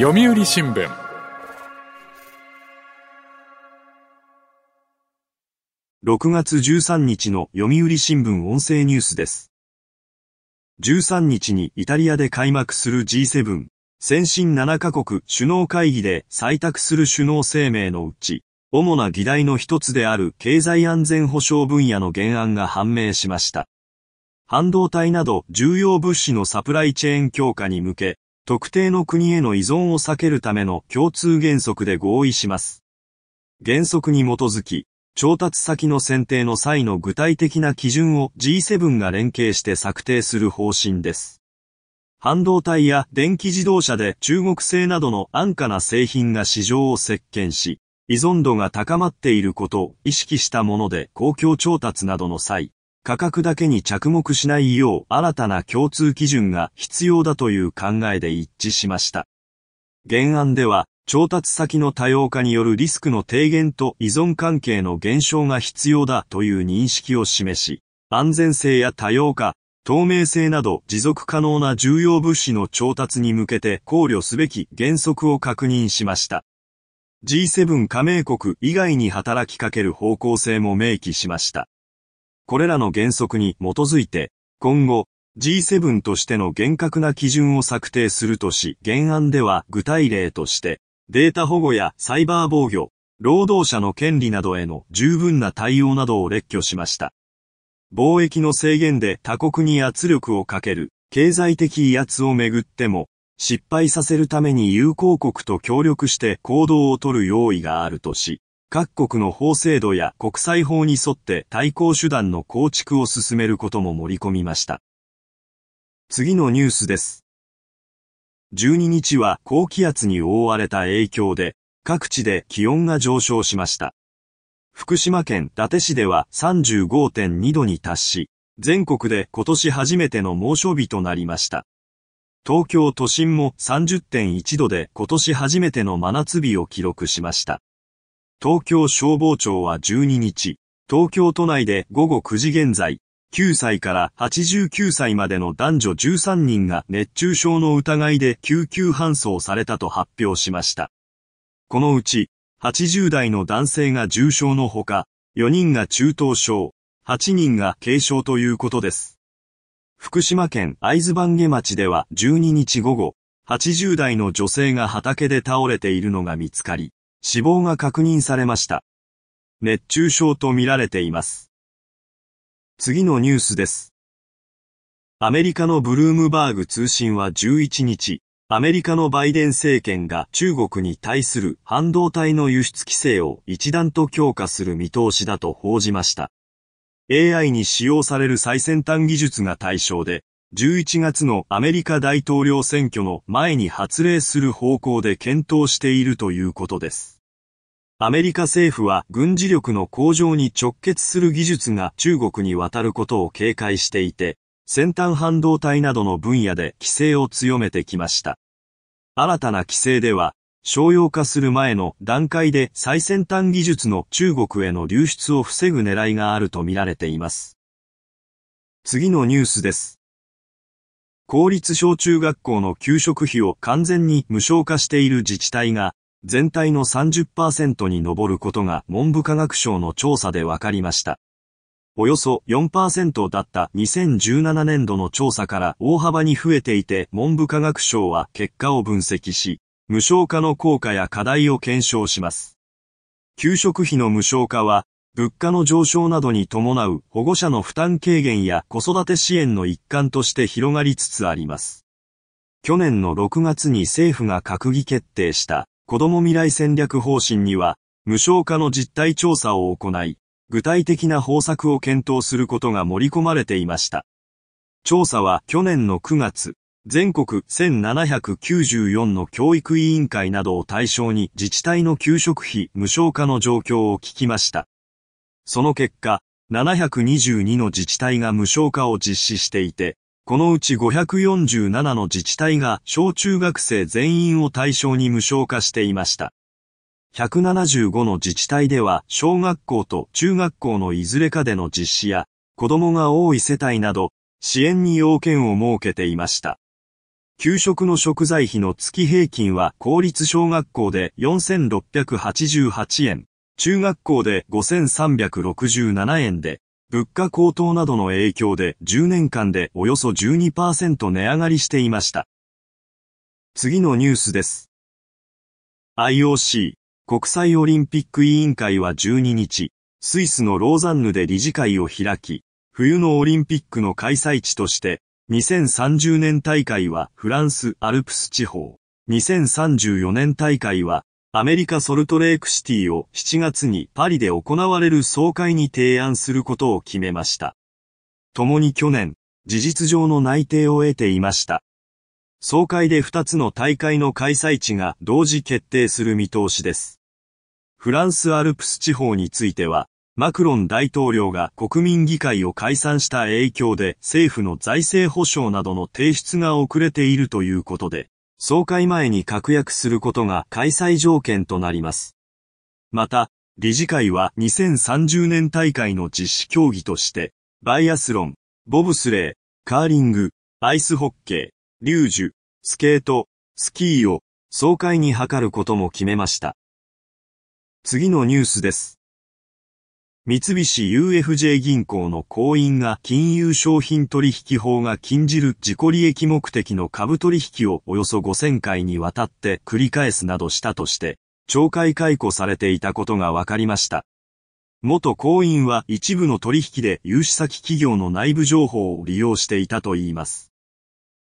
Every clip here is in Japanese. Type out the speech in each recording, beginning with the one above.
読売新聞6月13日の読売新聞音声ニュースです。13日にイタリアで開幕する G7 先進7カ国首脳会議で採択する首脳声明のうち、主な議題の一つである経済安全保障分野の原案が判明しました。半導体など重要物資のサプライチェーン強化に向け、特定の国への依存を避けるための共通原則で合意します。原則に基づき、調達先の選定の際の具体的な基準を G7 が連携して策定する方針です。半導体や電気自動車で中国製などの安価な製品が市場を席巻し、依存度が高まっていることを意識したもので公共調達などの際、価格だけに着目しないよう新たな共通基準が必要だという考えで一致しました。原案では、調達先の多様化によるリスクの低減と依存関係の減少が必要だという認識を示し、安全性や多様化、透明性など持続可能な重要物資の調達に向けて考慮すべき原則を確認しました。G7 加盟国以外に働きかける方向性も明記しました。これらの原則に基づいて、今後、G7 としての厳格な基準を策定するとし、原案では具体例として、データ保護やサイバー防御、労働者の権利などへの十分な対応などを列挙しました。貿易の制限で他国に圧力をかける経済的威圧をめぐっても、失敗させるために友好国と協力して行動を取る用意があるとし、各国の法制度や国際法に沿って対抗手段の構築を進めることも盛り込みました。次のニュースです。12日は高気圧に覆われた影響で、各地で気温が上昇しました。福島県伊達市では35.2度に達し、全国で今年初めての猛暑日となりました。東京都心も30.1度で今年初めての真夏日を記録しました。東京消防庁は12日、東京都内で午後9時現在、9歳から89歳までの男女13人が熱中症の疑いで救急搬送されたと発表しました。このうち、80代の男性が重症のほか、4人が中等症、8人が軽症ということです。福島県会津番下町では12日午後、80代の女性が畑で倒れているのが見つかり、死亡が確認されました。熱中症とみられています。次のニュースです。アメリカのブルームバーグ通信は11日、アメリカのバイデン政権が中国に対する半導体の輸出規制を一段と強化する見通しだと報じました。AI に使用される最先端技術が対象で、11月のアメリカ大統領選挙の前に発令する方向で検討しているということです。アメリカ政府は軍事力の向上に直結する技術が中国に渡ることを警戒していて、先端半導体などの分野で規制を強めてきました。新たな規制では、商用化する前の段階で最先端技術の中国への流出を防ぐ狙いがあるとみられています。次のニュースです。公立小中学校の給食費を完全に無償化している自治体が全体の30%に上ることが文部科学省の調査で分かりました。およそ4%だった2017年度の調査から大幅に増えていて文部科学省は結果を分析し、無償化の効果や課題を検証します。給食費の無償化は、物価の上昇などに伴う保護者の負担軽減や子育て支援の一環として広がりつつあります。去年の6月に政府が閣議決定した子ども未来戦略方針には、無償化の実態調査を行い、具体的な方策を検討することが盛り込まれていました。調査は去年の9月、全国1794の教育委員会などを対象に自治体の給食費無償化の状況を聞きました。その結果、722の自治体が無償化を実施していて、このうち547の自治体が小中学生全員を対象に無償化していました。175の自治体では小学校と中学校のいずれかでの実施や子供が多い世帯など支援に要件を設けていました。給食の食材費の月平均は公立小学校で4688円、中学校で5367円で、物価高騰などの影響で10年間でおよそ12%値上がりしていました。次のニュースです。IOC、国際オリンピック委員会は12日、スイスのローザンヌで理事会を開き、冬のオリンピックの開催地として、2030年大会はフランス・アルプス地方、2034年大会はアメリカソルトレークシティを7月にパリで行われる総会に提案することを決めました。共に去年、事実上の内定を得ていました。総会で2つの大会の開催地が同時決定する見通しです。フランスアルプス地方については、マクロン大統領が国民議会を解散した影響で政府の財政保障などの提出が遅れているということで、総会前に確約することが開催条件となります。また、理事会は2030年大会の実施競技として、バイアスロン、ボブスレー、カーリング、アイスホッケー、リュージュ、スケート、スキーを総会に諮ることも決めました。次のニュースです。三菱 UFJ 銀行の行員が金融商品取引法が禁じる自己利益目的の株取引をおよそ5000回にわたって繰り返すなどしたとして、懲戒解雇されていたことが分かりました。元行員は一部の取引で融資先企業の内部情報を利用していたといいます。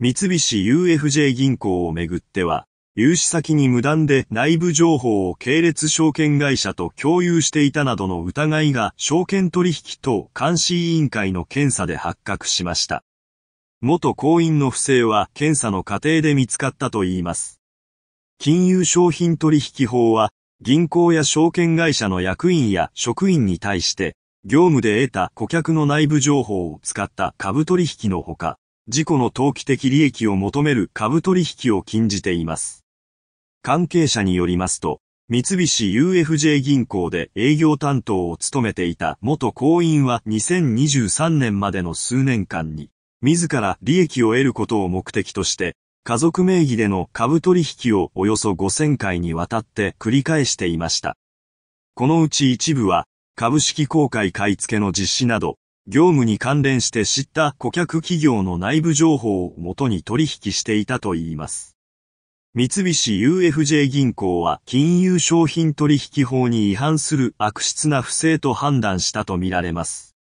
三菱 UFJ 銀行をめぐっては、融資先に無断で内部情報を系列証券会社と共有していたなどの疑いが証券取引等監視委員会の検査で発覚しました。元行員の不正は検査の過程で見つかったといいます。金融商品取引法は、銀行や証券会社の役員や職員に対して、業務で得た顧客の内部情報を使った株取引のほか、自己の投機的利益を求める株取引を禁じています。関係者によりますと、三菱 UFJ 銀行で営業担当を務めていた元行員は2023年までの数年間に、自ら利益を得ることを目的として、家族名義での株取引をおよそ5000回にわたって繰り返していました。このうち一部は、株式公開買い付けの実施など、業務に関連して知った顧客企業の内部情報をもとに取引していたといいます。三菱 UFJ 銀行は金融商品取引法に違反する悪質な不正と判断したとみられます。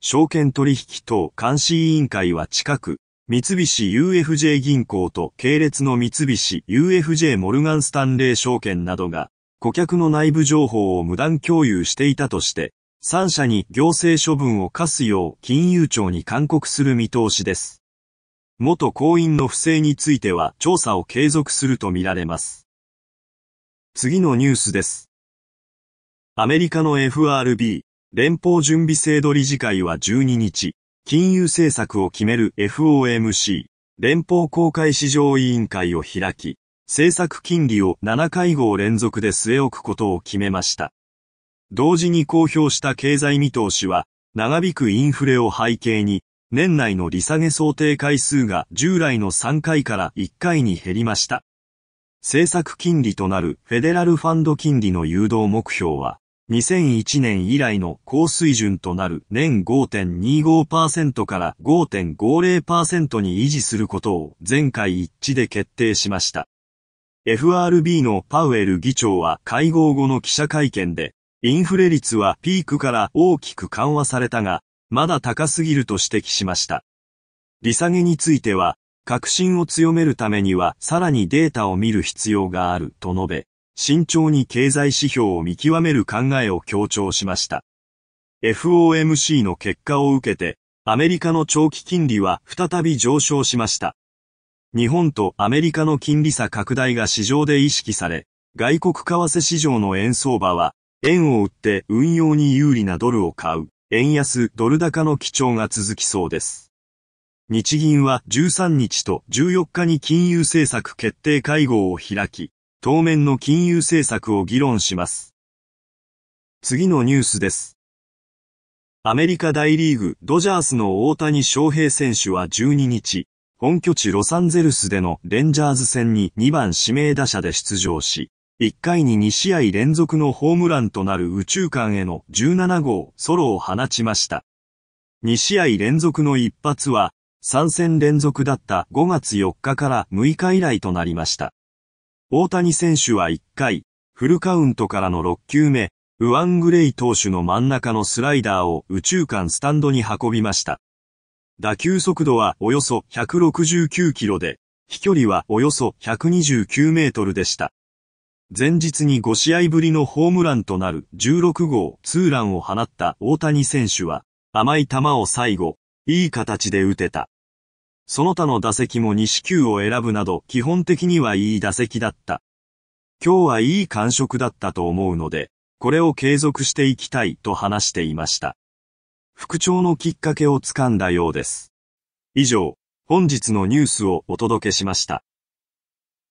証券取引等監視委員会は近く、三菱 UFJ 銀行と系列の三菱 UFJ モルガンスタンレー証券などが、顧客の内部情報を無断共有していたとして、3社に行政処分を課すよう金融庁に勧告する見通しです。元行員の不正については調査を継続するとみられます。次のニュースです。アメリカの FRB、連邦準備制度理事会は12日、金融政策を決める FOMC、連邦公開市場委員会を開き、政策金利を7会合連続で据え置くことを決めました。同時に公表した経済見通しは、長引くインフレを背景に、年内の利下げ想定回数が従来の3回から1回に減りました。政策金利となるフェデラルファンド金利の誘導目標は、2001年以来の高水準となる年5.25%から5.50%に維持することを前回一致で決定しました。FRB のパウエル議長は会合後の記者会見で、インフレ率はピークから大きく緩和されたが、まだ高すぎると指摘しました。利下げについては、確信を強めるためにはさらにデータを見る必要があると述べ、慎重に経済指標を見極める考えを強調しました。FOMC の結果を受けて、アメリカの長期金利は再び上昇しました。日本とアメリカの金利差拡大が市場で意識され、外国為替市場の円相場は、円を売って運用に有利なドルを買う。円安ドル高の基調が続きそうです。日銀は13日と14日に金融政策決定会合を開き、当面の金融政策を議論します。次のニュースです。アメリカ大リーグドジャースの大谷翔平選手は12日、本拠地ロサンゼルスでのレンジャーズ戦に2番指名打者で出場し、1回に2試合連続のホームランとなる宇宙間への17号ソロを放ちました。2試合連続の一発は、3戦連続だった5月4日から6日以来となりました。大谷選手は1回、フルカウントからの6球目、ウワングレイ投手の真ん中のスライダーを宇宙間スタンドに運びました。打球速度はおよそ169キロで、飛距離はおよそ129メートルでした。前日に5試合ぶりのホームランとなる16号ツーランを放った大谷選手は、甘い球を最後、いい形で打てた。その他の打席も2四球を選ぶなど基本的にはいい打席だった。今日はいい感触だったと思うので、これを継続していきたいと話していました。復調のきっかけをつかんだようです。以上、本日のニュースをお届けしました。